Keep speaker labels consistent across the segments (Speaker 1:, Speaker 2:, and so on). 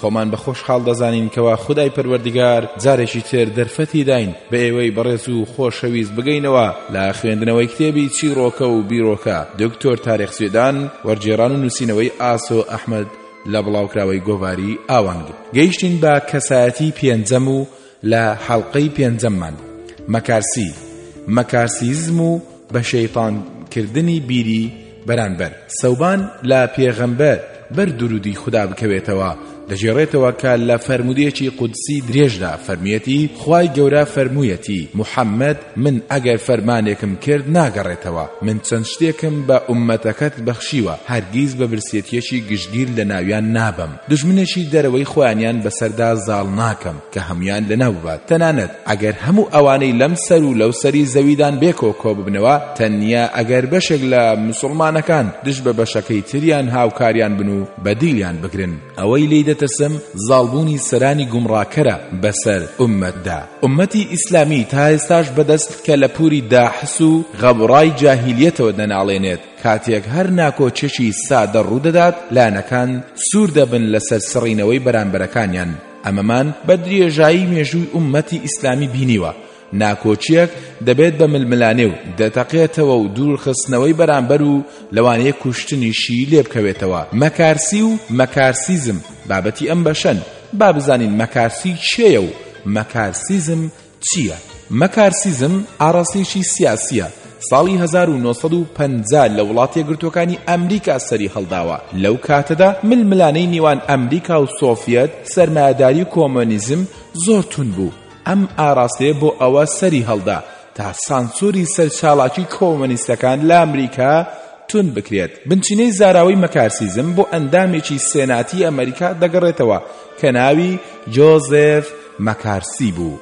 Speaker 1: خۆمان بە خۆشحاڵ دەزانین کەوا خودای پەروەردگار جارێکی تر دەرفەتی داین بە ئێوەی بەڕێز و خۆشەویست بگەینەوە لە خوێندنەوەی کتێبی چیڕۆکە و بیرۆکە دکتۆر تارێق سوێدان
Speaker 2: وەرگێڕان و نووسینەوەی ئاسۆ ئەحمەد لە بڵاوکراوەی گۆڤاری ئاوەنگ گەیشتین بە کەسایەتی پێنجەم و لە حەڵقەی پێنجەممان مەکارسی، مەکارسیزم و بە شەیتان کردنی بیری بەرانبەر، سەوبان لە پێغەمبەر بەر دروودی خودا بکەوێتەوە، دەگێڕێتەوە کە لە فەرموودەیەکی قودسی درێژدا فەرموویەتی، خوای گەورە فەرموویەتی، محەممەد، من ئەگەر فەرمانێکم کرد ناگەڕێتەوە، من چەند شتێکم بە ئوممەتەکەت بەخشیوە، هەرگیز بە برسێتیەکی گشتگیر لەناویان نابەم، دوژمنێکی دەرەوەی خۆیانیان بەسەردا زاڵ ناکەم کە هەموویان لەناو ببات، تەنانەت ئەگەر هەموو ئەوانەی لەم سەرو لەو سەری زەویدان بێکەوە کۆببنەوە، تەنیا ئەگەر بەشێک لە مسوڵمانەکان دژ بە بەشەکەی تریان هاوکاریان بن و بە دیلیان بگرن. ئەوەی لێی دەترسم زاڵبوونی سەرانی گومڕاکەرە بەسەر ئوممەتدا ئوممەتی ئیسلامی تا ئێستاش بەدەست کەلەپووری داحس و غەبڕای جاهیلیەتەوە دەناڵێنێت کاتێک هەر ناکۆکێکی سادە ڕوودەدات لایەنەکان سوور دەبن لەسەر سڕینەوەی بەرامبەرەکانیان ئەمەمان بە درێژایی مێژووی ئوممەتی ئیسلامی بینیوە ناکۆکییەک دەبێت بە ململانێ و دەتەقێتەوە و دوورخستنەوەی بەرامبەر و لەوانەیە کوشتنیشی لێبکەوێتەوە مەکارسی و مەکارسیزم بابەتی ئەم بەشەن با بزانین مەکارسی کێیە و مەکارسیزم چییە مەکارسیزم ئاڕاستەیەکی سیاسییە ساڵی 1950 لە وڵات یەکگرتووەکانی ئەمریکا سەری هەڵداوە لەو کاتەدا ململانەی نێوان ئەمریکا و سۆفیەت سەرمایەداری و کۆمۆنیزم زۆر تون بوو ئەم ئاراستەیە بۆ ئەوە سەری هەڵدا تا سانسۆری سەر چالاکی کۆمۆنیستەکان لە ئەمریکا توند بکرێت بنچینەی زاراوەی مەکارسیزم بۆ ئەندامێکی سێناتی ئەمریکا دەگەڕێتەوە کە ناوی جۆزێف مەکارسی بوو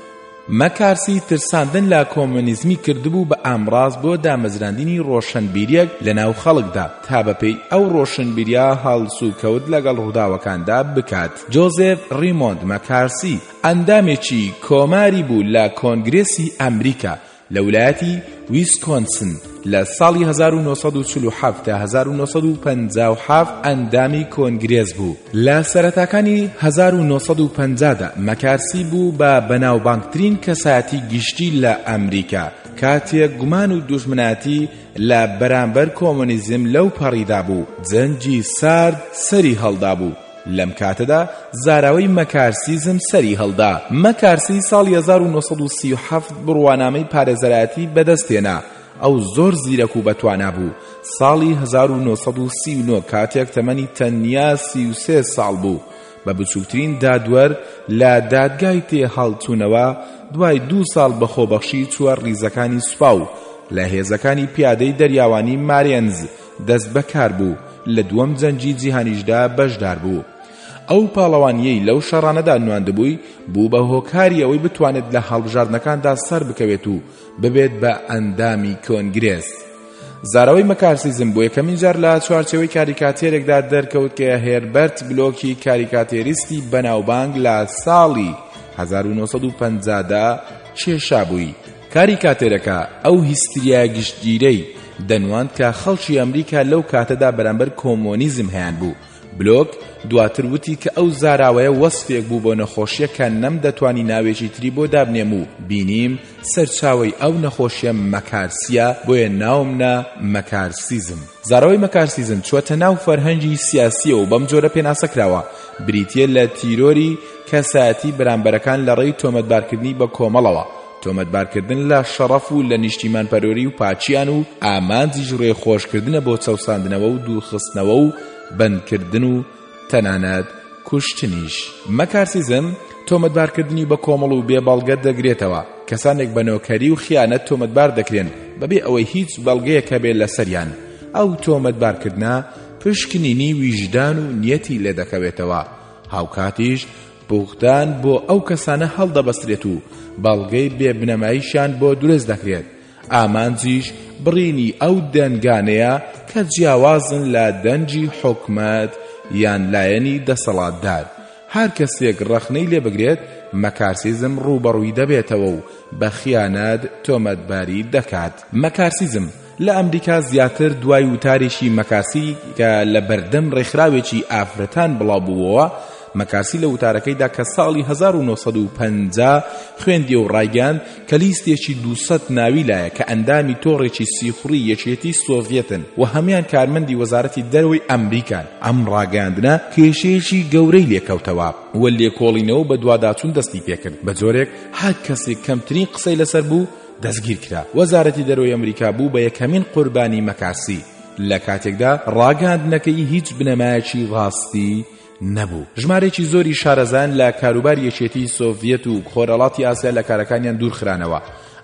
Speaker 2: مەکارسی ترساندن لە کۆمۆنیزمی کردبوو بە ئامڕاز بۆ دامەزراندنی ڕۆشنبیریەک لەناو خەڵکدا تا بەپێی ئەو ڕۆشنبیریا هەڵسوکەوت لەگەڵ ڕووداوەکاندا بکات جۆزێف ڕیمۆند مەکارسی ئەندامێکی کۆماری بوو لە کۆنگرێسی ئەمریکا لە ولایەتی ویسکۆنسن لە ساڵی 1947 تا 1957 ئەندامی کۆنگرێس بوو لە سەرەتاکانی 1950دا مەکارسی بوو بە بەناوبانگترین کەسایەتی گشتی لە ئەمریکا کاتێک گومان و دوژمناتی لە بەرامبەر کۆمۆنیزم لەو پەڕیدا بوو جەنگی سارد سەری هەڵدابوو لەم کاتەدا زاراوەی مەکارسیزم سەری هەڵدا. مەکارسی ساڵی هەزار و نۆ سەد و سی و حەفت بڕوانامەی پارێزەرایەتی بەدەست هێنا. ئەو زۆر زیرەک و بەتوانا بوو. ساڵی هەزار و نۆ سەد و سی و نۆ کاتێک تەمەنی تەنیا سی و سێ ساڵ بوو، بە بچووکترین دادوەر لە دادگای تێهەڵچوونەوە، دوای دوو ساڵ بە خۆبەخشی چووە ڕیزەکانی سوپا و لە هێزەکانی پیادەی دەریاوانی مارێنز، دەست بەکار بوو لە دووەم جەنگی جیهانیشدا بەشدار بوو ئەو پاڵەوانیەی لەو شەڕانەدا نواندبووی بوو بە هۆکاری ئەوەی بتوانێت لە هەڵبژاردنەکاندا سەربکەوێت و ببێت بە ئەندامی کۆنگرێس زارەوەی مەکارسیزم بۆ یەکەمین جار لە چوارچێوەی کاریکاتێرێکدا دەرکەوت کە هێربەرت بلۆکی کاریکاتێریستی بەناوبانگ لە ساڵی 1950دا کێشابووی کاریکاتێرەکە ئەو هیستریایە گشتگیرەی دەنواند کە خەڵکی ئەمریکا لەو کاتەدا بەرامبەر کۆمۆنیزم هەیانبوو، بلۆک دواتر وتی کە ئەو زاراوەیە وەسفێک بوو بۆ نەخۆشییەک کە نەمدەتوانی ناوێکی تری بۆ دابنێم و بینیم سەرچاوەی ئەو نەخۆشییە مەکارسییە بۆیە ناوم نا مەکارسیزم. زاراوەی مەکارسیزم چووەتە ناو فەرهەنگی سیاسییەوە و بەم جۆرە پێناسە کراوە، بریتییە لە تیرۆری کەسایەتی بەرامبەرەکان لە ڕێی تۆمەتبارکردنی بە کۆمەڵەوە، تۆمەتبارکردن لە شەڕەف و لە نیشتیمانپەروەری و پاکییان و ئامانجیش ڕێخۆشکردنە بۆ چەوساندنەوە و دوورخستنەوە و بەندکردن و تەنانەت کوشتنیش. مەکارسیزم تۆمەتبارکردنی بە کۆمەڵ و بێ بەڵگە دەگرێتەوە، کەسانێک بە نۆکەری و خیانەت تۆمەتبار دەکرێن بەبێ ئەوەی هیچ بەڵگەیەک هەبێت لەسەریان، ئەو تۆمەتبارکردنە پشکنینی ویژدان و نیەتی لێدەکەوێتەوە، هاوکاتیش پووختان بۆ ئەو کەسانە هەڵدەبەسترێت و بەڵگەی بێ بنەمایشیان بۆ دروست دەکرێت، ئامانجیش بڕینی ئەو دەنگانەیە کە جیاوازن لە دەنگی حکومەت یان لایەنی دەسەڵاتدار، هەر کەسێک ڕەخنەی لێ بگرێت مەکارسیزم ڕووبەڕووی دەبێتەوە و بە خیانەت تۆمەتباری دەکات. مەکارسیزم لە ئەمریکا زیاتر دوای وتارێکی مەکارسی کە لە بەردەم ڕێکخراوێکی ئافرەتان بڵاوبووەوە، مەکارسی لە وتارەکەیدا کە ساڵی هەزار و نۆ سەد و پەنجا خوێندیەوە ڕایگەیاند کە لیستێکی دوو سەد ناوی لایە کە ئەندامی تۆڕێکی سیخوڕی یەکێتی سۆڤیەتن و هەموویان کارمەندی وەزارەتی دەرەوەی ئەمریکان. ئەم ڕاگەیاندنە کێشەیەکی گەورەی لێکەوتەوە و لێکۆڵینەوە بەدواداچوون دەستی پێکرد بەجۆرێک هەر کەسێک کەمترین قسەی لەسەر بوو دەستگیرکرا وەزارەتی دەرەوەی ئەمریکا بوو بە یەکەمین قوربانی مەکارسی لە کاتێکدا ڕاگەیاندنەکەی هیچ بنەمایەکی ڕاستی نەبوو ژمارەیەکی زۆری شارەزان لە کاروبار یەکێتی سۆڤیەت و خۆرەڵاتی ئاسیا لە کارەکانیان دوورخرانەوە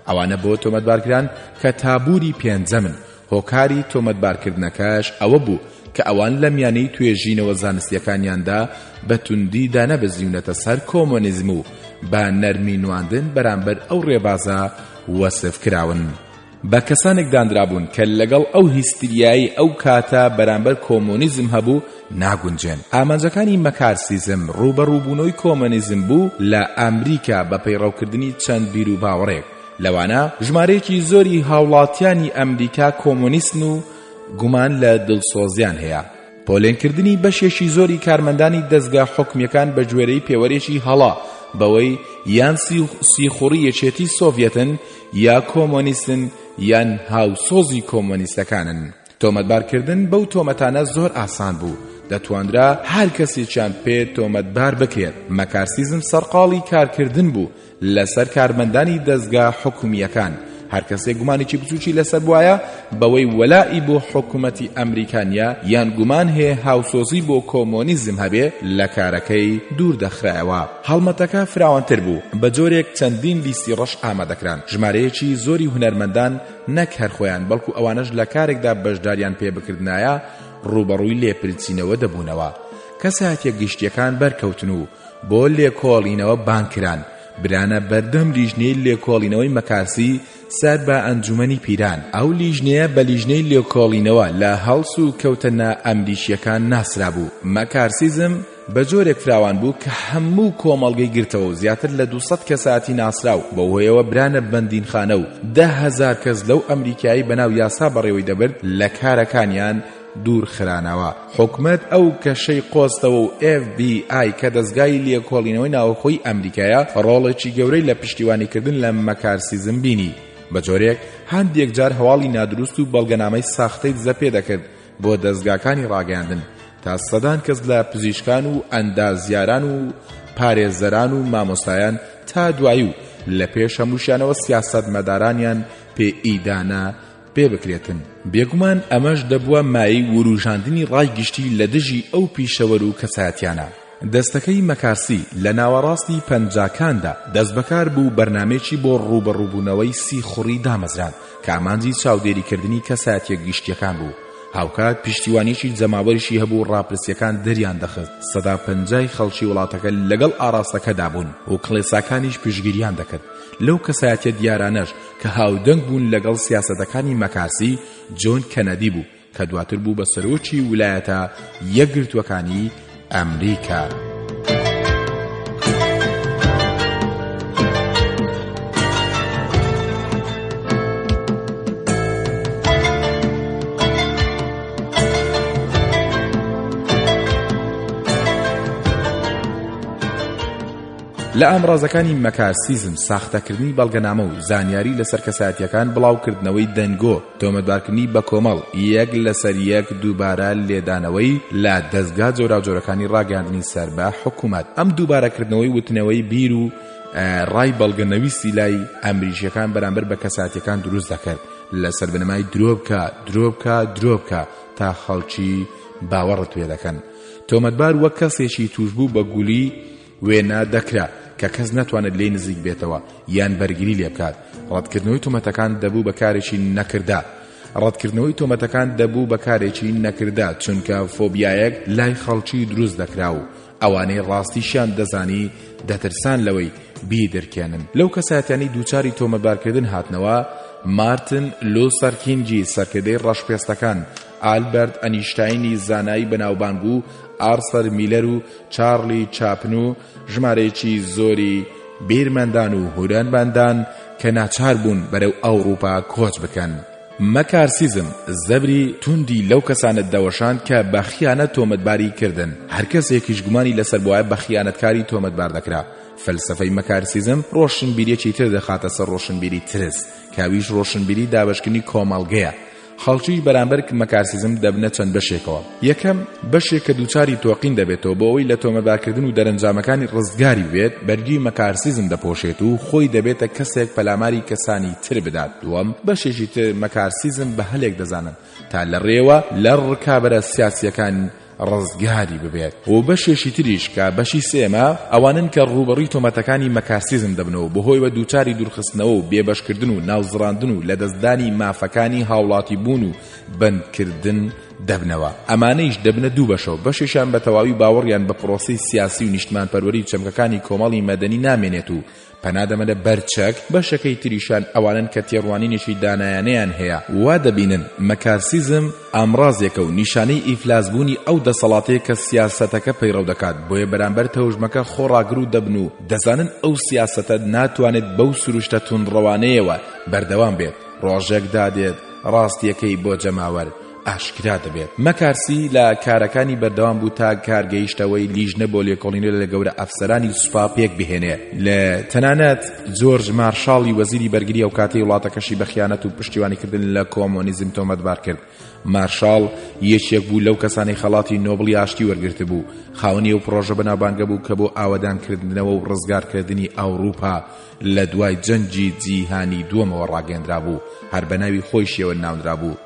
Speaker 2: ئەوانە بۆ تۆمەتبارکران کە تابوری پێنجەمن هۆکاری تۆمەتبارکردنەکەش ئەوە بوو کە ئەوان لە میانەی توێژینەوە زانستییەکانیاندا بە توندی دانەبەزیونەتە سەر کۆمۆنیزم و بە نەرمی نواندن بەرامبەر ئەو ڕێبازە وەسف کراون بە کەسانێک دانرابوون کە لەگەڵ ئەو هیستریایەی ئەو کاتە بەرامبەر کۆمۆنیزم هەبوو ناگونجێن ئامانجەکانی مەکارسیزم ڕووبەڕووبوونەوەی کۆمۆنیزم بوو لە ئەمریکا بە پەیڕەوکردنی چەند بیروباوەڕێک لەوانە ژمارەیەکی زۆری هاوڵاتیانی ئەمریکا کۆمۆنیستن و گومان لە دڵسۆزیان هەیە. پۆلێنکردنی بەشێکی زۆری کارمەندانی دەزگا حکومیەکان بە گوێرەی پێوەرێکی هەڵە بەوەی یان سیخوڕی یەکێتی سۆڤیەتن یا کۆمۆنیستن یان هاوسۆزی کۆمۆنیستەکانن. تۆمەتبار کردن بەو تۆمەتانە زۆر ئاسان بوو، دەتوانرا هەر کەسێکیان پێ تۆمەتبار بکرێت، مەکارسیزم سەرقاڵی کارکردن بوو لەسەر کارمەندانی دەزگا حکومییەکان، هەر کەسێک گومانێکی بچووکی لەسەر بوایە بەوەی وەلائی بۆ حکومەتی ئەمریکا نییە یان گومان هەیە هاوسۆزی بۆ کۆمۆنیزم هەبێ لە کارەکەی دوور دەخرایەوە. هەڵمەتەکە فراوانتر بوو، بە جۆرێک چەندین لیستی ڕەش ئامادە کران، ژمارەیەکی زۆری هونەرمەندان، نەک هەر خۆیان بەڵکو ئەوانەش لە کارێکدا بەشداریان پێ بکردنایە ڕووبەڕووی لێپرسینەوە دەبوونەوە، کەسایەتیە گشتیەکان بەرکەوتن و بۆ لێکۆڵینەوە بانگ کران، برانە بەردەم لیژنەی لێکۆڵینەوەی مەکاسی سەر بە ئەنجومەنی پیران، ئەو لیژنەیە بە لیژنەی لێکۆڵینەوە لە هەڵس و کەوتە نا ئەمریکیەکان ناسرابوو، مەکارسیزم، بە جۆرێک فراوان بوو کە هەموو کۆمەڵگەی گرتەوە و زیاتر لە دوو سەد کەسایەتی ناسراو بەو هۆیەوە برانە بەندینخانە و دە هەزار کەس لەو ئەمریکای بەناو یاسا بەڕێوەی دەبرد لە کارەکانیان دوور خرانەوە حکومەت ئەو کەشەی قۆستەوە و ئێف بی ئای کە دەزگای لێکۆڵینەوەی ناوەخۆی ئەمریکایە ڕۆڵێکی گەورەی لە پشتیوانیکردن لە مەکارسیزم بینی بە جۆرێک هەندێک جار هەواڵی نادروست و بەڵگەنامەی ساختەی دزە پێ دەکرد بۆ دەزگاکانی ڕاگەیاندن تا سەدان کەس لە پزیشکان و ئەندازیاران و پارێزەران و مامۆستایان تا دوایی و لە پێش هەمووشیانەوە سیاست مەدارانیان پێ ئیدانە پێ بکرێتن بێگومان ئەمەش دەبووە مای وروژاندنی ڕای گشتی لە دژی ئەو پیشەوەر و کەساتیانە دەستەکەی مەکارسی لە ناوەڕاستی پەنجاکاندا دەستبەکار بوو بەرنامەیەکی بۆ ڕووبەڕووبوونەوەی سیخوڕی دامەزراند کە ئامانجی چاودێریکردنی کەسایەتییە گشتییەکان بوو هاوکات پشتیوانیەکی جەماوەریشی هەبوو ڕاپرسیەکان دەریاندەخست سەدا پەنجای خەڵکی وڵاتەکە لەگەڵ ئاڕاستەکەدا بوون و کڵێساکانیش پشتگیریان دەکرد لەو کەسایەتیە دیارانەش کە هاودەنگ بوون لەگەڵ سیاسەتەکانی مەکارسی جۆن کەنەدی بوو کە دواتر بوو بە سەرۆکی ولایەتە یەکگرتووەکانی ئەمریکا. لە ئامڕازەکانی مەکارسیزم ساختەکردنی بەڵگەنامە و زانیاری لەسەر کەسایەتیەکان بڵاوکردنەوەی دەنگۆ تۆمەتبارکردنی بە کۆمەڵ یەک لەسەر یەک دووبارە لێدانەوەی لە دەزگا جۆراوجۆرەکانی ڕاگەیاندنی سەر بە حکومەت ئەم دووبارەکردنەوەی وتنەوەی بیر و ڕای بەڵگە نەویستی لای ئەمریکیەکان بەرامبەر بە کەساتیەکان دروست دەکرد لەسەر بنەمای درۆ بکە درۆ بکە درۆ بکە تا خەڵکی باوەڕت پێ دەکەن تۆمەتبار وەک کەسێکی توشبوو بە گولی وێنا دەکرا کە کەس نەتوانێت لێی نزیک بێتەوە یان بەرگری لێ بکات ڕەتکردنەوەی تۆمەتەکان دەبوو بە کارێکی نەکردە ڕەتکردنەوەی تۆمەتەکان دەبوو بە کارێکی نەکردە چونکە فۆبیایەک لای خەڵکی دروست دەکرا و ئەوانەی ڕاستیشیان دەزانی دەترسان لەوەی بیدرکێنن لەو کەساتانی دووچاری تۆمەبارکردن هاتنەوە مارتن لوسەر کینگی سەرکردەی ڕەشپێستەکان ئالبەرت ئەنیشتاینی زانایی بەناوبانگ و ئارسەر میلەر و چارلی چاپن و ژمارەیەکی زۆری بیرمەندان و هونەرمەندان کە ناچار بوون بەرەو ئەوڕوپا کۆچ بکەن. مەکارسیزم زەبری توندی لەو کەسانە دەوەشاند کە بە خیانەت تۆمەتباری کردن، هەر کەسێکیش گومانی لەسەر بوایە بە خیانەتکاری تۆمەتبار دەکرا. فەلسەفەی مەکارسیزم ڕۆشنبیریەکی تر دەخاتە سەر ڕۆشنبیری ترس کە ئەویش ڕۆشنبیری دابەشکردنی کۆمەڵگەیە. خەڵکیش بەرامبەر کمەکارسیزم دەبنە چەند بەشێکەوە، یەکەم، بەشێک کە دووچاری تۆقین دەبێتەوە بۆ ئەوەی لە تۆمەبارکردن و دەرەنجامەکانی ڕزگاری ببێت، بەرگی مەکارسیزم دەپۆشێت و خۆی دەبێتە کەسێک پەلاماری کەسانی تر بدات، دووەم، بەشێکی تر مەکارسیزم بە هەلێک دەزانن تا لە ڕێوە لە ڕکابەرە سیاسییەکان ڕزگاری ببێت و بەشێکی تریش کە بەشی سێمە ئەوانەن کە ڕووبەڕووی تۆمەتەکانی مەکارسیزم دەبنەوە بەهۆی وە دووچاری دوورخستنەوە و بێبەشکردن و ناوزڕاندن و لەدەستدانی مافەکانی هاوڵاتی بوون و بەندکردن دەبنەوە ئەمانەیش دەبنە دوو بەشەوە بەشێکیان بەتەواوی باوەڕیان بە پرۆسەی سیاسی و نیشتمانپەروەری و چەمکەکانی کۆمەڵی مەدەنی نامێنێت و پەنا دەمەنە بەر چەک، بەشەکەی تریشان ئەوانەن کە تێڕوانینێکی دانایانەیان هەیە، وا دەبینن مەکارسیزم ئامڕازێکە و نیشانەی ئیفلاسبوونی ئەو دەسەڵاتەیە کە سیاسەتەکە پەیڕەو دەکات، بۆیە بەرامبەر تەوژمەکە خۆڕاگرو دەبن و دەزانن ئەو سیاسەتە ناتوانێت بەو سروشتە توندڕەوانەیەوە بەردەوام بێت، ڕۆژێک دادێت ڕاستییەکەی بۆ جەماوەر ئاشکرا دەبێت مەکارسی لە کارەکانی بەردەوام بوو تا کار گەیشتەوەی لیژنە بۆ لێکۆڵینە لە گەورە ئەفسەرانی سوپا پێک بهێنێ لە تەنانەت جۆرج مارشاڵی وەزیری بەرگری ئەو کاتی وڵاتەکەشی بە خیانەت و پشتیوانیکردن لە کۆمۆنیزم تۆمەتبار کرد مارشاڵ یەکێک بوو لەو کەسانی خەڵاتی نۆبڵی ئاشتی وەرگرت بوو خاوەنی و پرۆژە بەنابانگە بوو کە بۆ ئاوەدانکردنەوە و ڕزگارکردنی ئەوروپا لە دوای جەنگی جیهانی دووەمەوە ڕاگەندرا بوو هەر بە ناوی خۆیشیەوە ناونرا بوو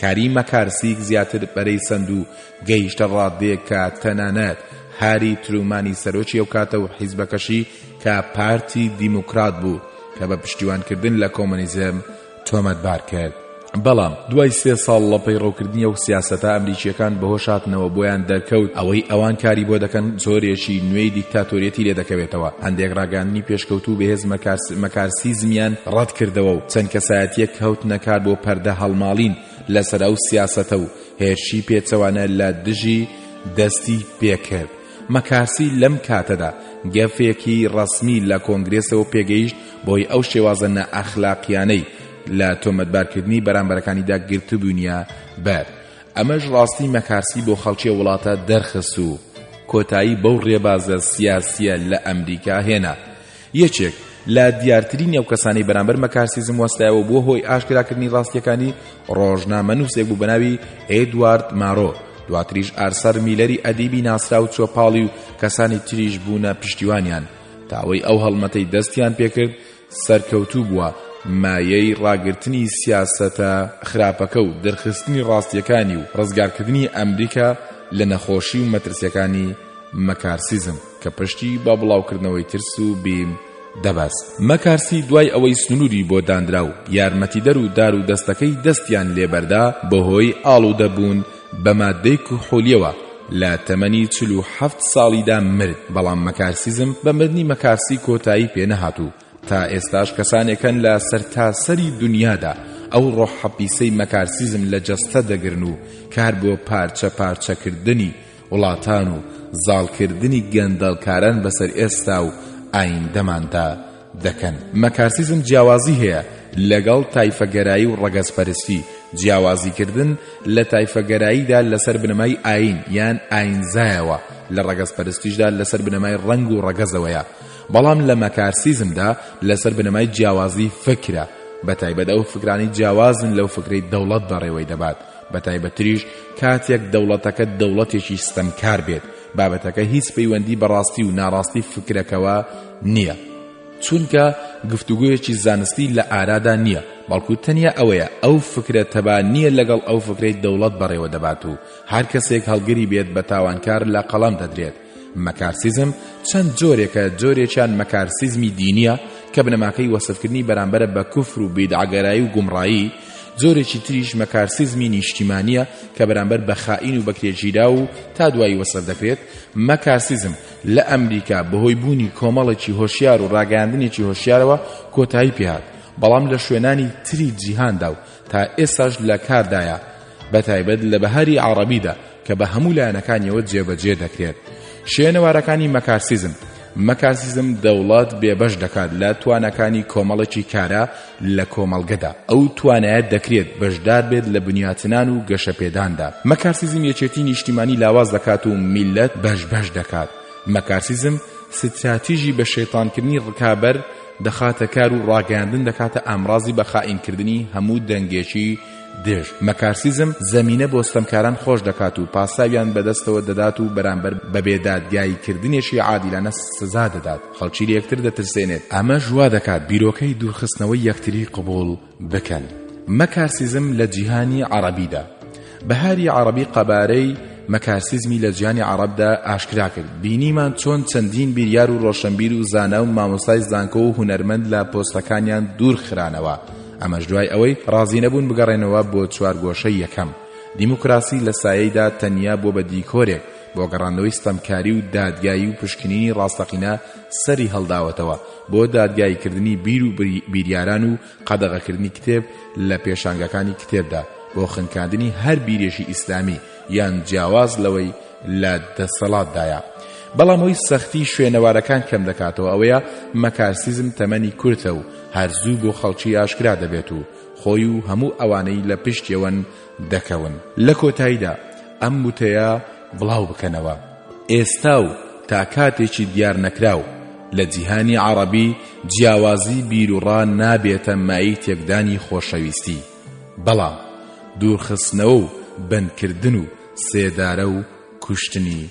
Speaker 2: کاری مەکارسیک زیاتر پەرەی سەند و گەیشتە ڕاددەیەک کە تەنانەت هاری ترومانی سەرۆکی ئەو کاتە و حیزبەکەشی کە پارتی دیموکرات بوو کە بە پشتیوانکردن لە کۆمۆنیزم تۆمەتبار کرد. بەڵام دوای سێ ساڵ لە پەیڕەوکردنی ئەو سیاسەتە ئەمریکییەکان بەهۆش هاتنەوە بۆیان دەرکەوت ئەوەی ئەوان کاری بۆ دەکەن جۆرێکی نوێی دیکتاتۆریەتی لێ دەکەوێتەوە هەندێک ڕاگەیاندنی پێشکەوتوو و بەهێز مەکارسی مەکارسیزمیان ڕەت کردەوە و چەند کەسایەتیەک کەوتنە کار بۆ پەردە هەڵماڵین لەسەر ئەو سیاسەتە و هێرشی پێچەوانە لە دژی دەستی پێکرد مەکارسی لەم کاتەدا گەفێکی ڕەسمی لە کۆنگرێسەوە پێگەیشت بۆی ئەو شێوازە نائەخلاقیانەی لە تۆمەتبارکردنی بەرامبەرەکانیدا گرتبوونیە بەر ئەمەش ڕاستی مەکارسی بۆ خەڵکی وڵاتە دەرخست و کۆتایی بەو ڕێبازە سیاسیە لە ئەمریکا هێنا یەکێک لە دیارترینی ئەو کەسانەی بەرامبەر مەکارسیزم وەستایەوە و بووە هۆی ئاشکراکردنی ڕاستییەکانی، ڕۆژنامەنووسێک بوو بە ناوی ئێدوارد مارۆ، دواتریش ئارسەر میلەری ئەدیبی ناسراو و چۆپاڵی و کەسانی تریش بوونە پشتیوانیان، تا ئەوەی ئەو هەڵمەتەی دەستیان پێکرد سەرکەوتوو بووە، مایەی ڕاگرتنی سیاسەتە خراپەکە و دەرخستنی ڕاستییەکانی و ڕزگارکردنی ئەمریکا لە نەخۆشی و مەترسییەکانی مەکارسیزم. کە پشتی بە بڵاوکردنەوەی ترس و بیم دەبەست. مەکارسی دوای ئەوەی سنووری بۆ دانرا و یارمەتیدەر و دار و دەستەکەی دەستیان لێ بەردا بەهۆی ئاڵوودە بوون بە ماددەی کحولیەوە لە تەمەنی چل و حەفت ساڵیدا مرد بەڵام مەکارسیزم بە مردنی مەکارسی کۆتایی پێ نەهات و تا ئێستاش کەسانێک هەن لە سەرتاسەری دونیادا ئەو ڕۆحە پیسەی مەکارسیزم لە جەستە دەگرن و کار بۆ پارچە پارچەکردنی وڵاتان و زاڵکردنی گەندەڵکاران بەسەر ئێستا و ئایندەماندا دەکەن. مەکارسیزم جیاوازی هەیە لەگەڵ تایفەگەرایی و ڕەگەزپەرستی، جیاوازیکردن لە تایفەگەراییدا لەسەر بنەمای ئایین یان ئایینزایەوە، لە ڕەگەزپەرستیشدا لەسەر بنەمای ڕەنگ و ڕەگەزەوەیە، بەڵام لە مەکارسیزمدا لەسەر بنەمای جیاوازی فکرە، بەتایبەت ئەو فکرانەی جیاوازن لەو فکرەی دەوڵەت بەڕێوەی دەبات. بەتایبەتریش کاتێک دەوڵەتەکە دەوڵەتێکی ستەمکار بێت بابەتەکە هیچ پەیوەندی بە ڕاستی و ناڕاستی فکرەکەوە نییە چونکە گفتوگویەکی زانستی لە ئارادا نییە بەڵکو تەنیا ئەوەیە ئەو فکرە تەبا نییە لەگەڵ ئەو فکرەی دەوڵەت بەڕێوە دەبات و هەر کەسێک هەڵگری بێت بە تاوانکار لە قەڵەم دەدرێت مەکارسیزم چەند جۆرێکە، جۆرێکیان مەکارسیزمی دینییە کە بنەماکەی وەسفکردنی بەرامبەرە بە کوفر و بیدعەگەرایی و گومڕایی، جۆرێکی تریش مەکارسیزمی نیشتیمانییە کە بەرامبەر بە خائین و بەکرێگیراو و تا دوایی وەسف دەکرێت، مەکارسیزم لە ئەمریکا بەهۆی بوونی کۆمەڵێکی هۆشیار و ڕاگەیاندنێکی هۆشیارەوە کۆتایی پێهات، بەڵام لە شوێنانی تری جیهاندا و تا ئێستاش لە کاردایە بە تایبەت لە بەهاری عەڕەبیدا کە بە هەموو لایەنەکانیەوە جێبەجێ دەکرێت شوێنەوارەکانی مەکارسیزم مەکارسیزم دەوڵەت بێبەش دەکات لە توانەکانی کۆمەڵێکی کارا لە کۆمەڵگەدا ئەو توانایەت دەکرێت بەشدار بێت لە بنیاتنان و گەشەپێداندا مەکارسیزم یەکێتی نیشتیمانی لاواز دەکات و میلەت بەش بەش دەکات مەکارسیزم ستراتیژی بە شەیتانکردنی ڕکابەر دەخاتە کار و ڕاگەیاندن دەکاتە ئامڕازی بە خائین کردنی هەموو دەنگێکی دژ مەکارسیزم زەمینە بۆ ستەمکاران خۆش دەکات و پاساویان بەدەستەوە دەدات و بەرامبەر بە بێ دادگایی کردنێکی عادیلانە سزا دەدات خەڵکی لە یەکتر دەترسێنێت ئەمەش وا دەکات بیرۆکەی دوورخستنەوەی یەکتری قبوڵ بکەن. مەکارسیزم لە جیهانی عەڕەبیدا، بەهاری عەڕەبی قەبارەی مەکارسیزمی لە جیهانی عەڕەبدا ئاشکرا کرد، بینیمان چۆن چەندین بیریار و ڕۆشەنبیر و زانا و مامۆستای زانکۆ و هونەرمەند لە پۆستەکانیان دوور خرانەوە، ئەمەش دوای ئەوەی ڕازی نەبوون بگەڕێنەوە بۆ چوارگۆشەی یەکەم، دیموکراسی لە سایەیدا تەنیا بووە بە دیکۆرێک بۆ گەڕاندنەوەی ستەمکاری و دادگایی و پشکنینی ڕاستەقینە سەری هەڵداوەتەوە بۆ دادگایی کردنی بیر و بیریاران و قەدەغەکردنی کتێب لە پێشانگاکانی کتێبدا بۆ خنکاندنی هەر بیرێکی ئیسلامی یان جیاواز لەوەی لە دەسەڵاتدایە بەڵام هۆی سەختی شوێنەوارەکان کەم دەکاتەوە ئەوەیە مەکارسیزم تەمەنی کورتە و هەرزوو بۆ خەڵکی ئاشکرا دەبێت و خۆی و هەموو ئەوانەی لە پشتیەوەن دەکەون لە کۆتایدا ئەم وتەیە بڵاو بکەنەوە ئێستا و تا کاتێکی دیار نەکراو لە جیهانی عەڕەبی جیاوازی بیروڕا نابێتە مایەی تێکدانی خۆشەویستی بەڵام دوورخستنەوە و بەندکردن و سێدارە و کوشتنی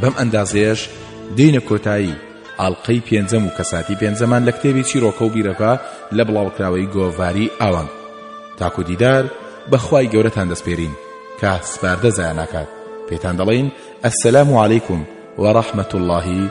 Speaker 2: بەم ئەندازەیەش دێینە کۆتایی ئاڵقەی پێنجەم و کەساتی پێنجەمان لە کتێبی چیرۆکە و بیرەڤە لە بڵاوکراوەی گۆڤاری ئاوەنگ تاکو دیدار بەخوای گەورەتان دەسپێرین کە سپاردە زایە ناکات پێتان دەڵێین ئەسەلام عەلەیکم وەڕەحمەت اللهی